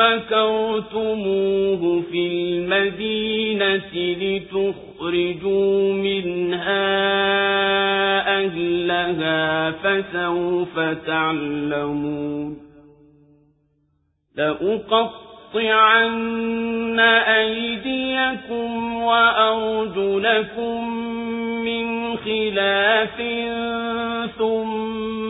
مكرتموه في المدينة لتخرجوا منها أهلها فسوف تعلمون لأقطعن أيديكم وأرجلكم من خلاف ثم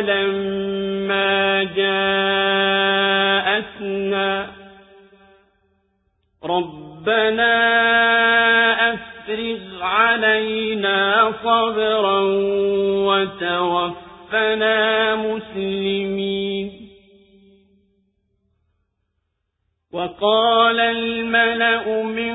لما جاءتنا ربنا أفرغ علينا صبرا وتوفنا مسلمين. وقال الملأ من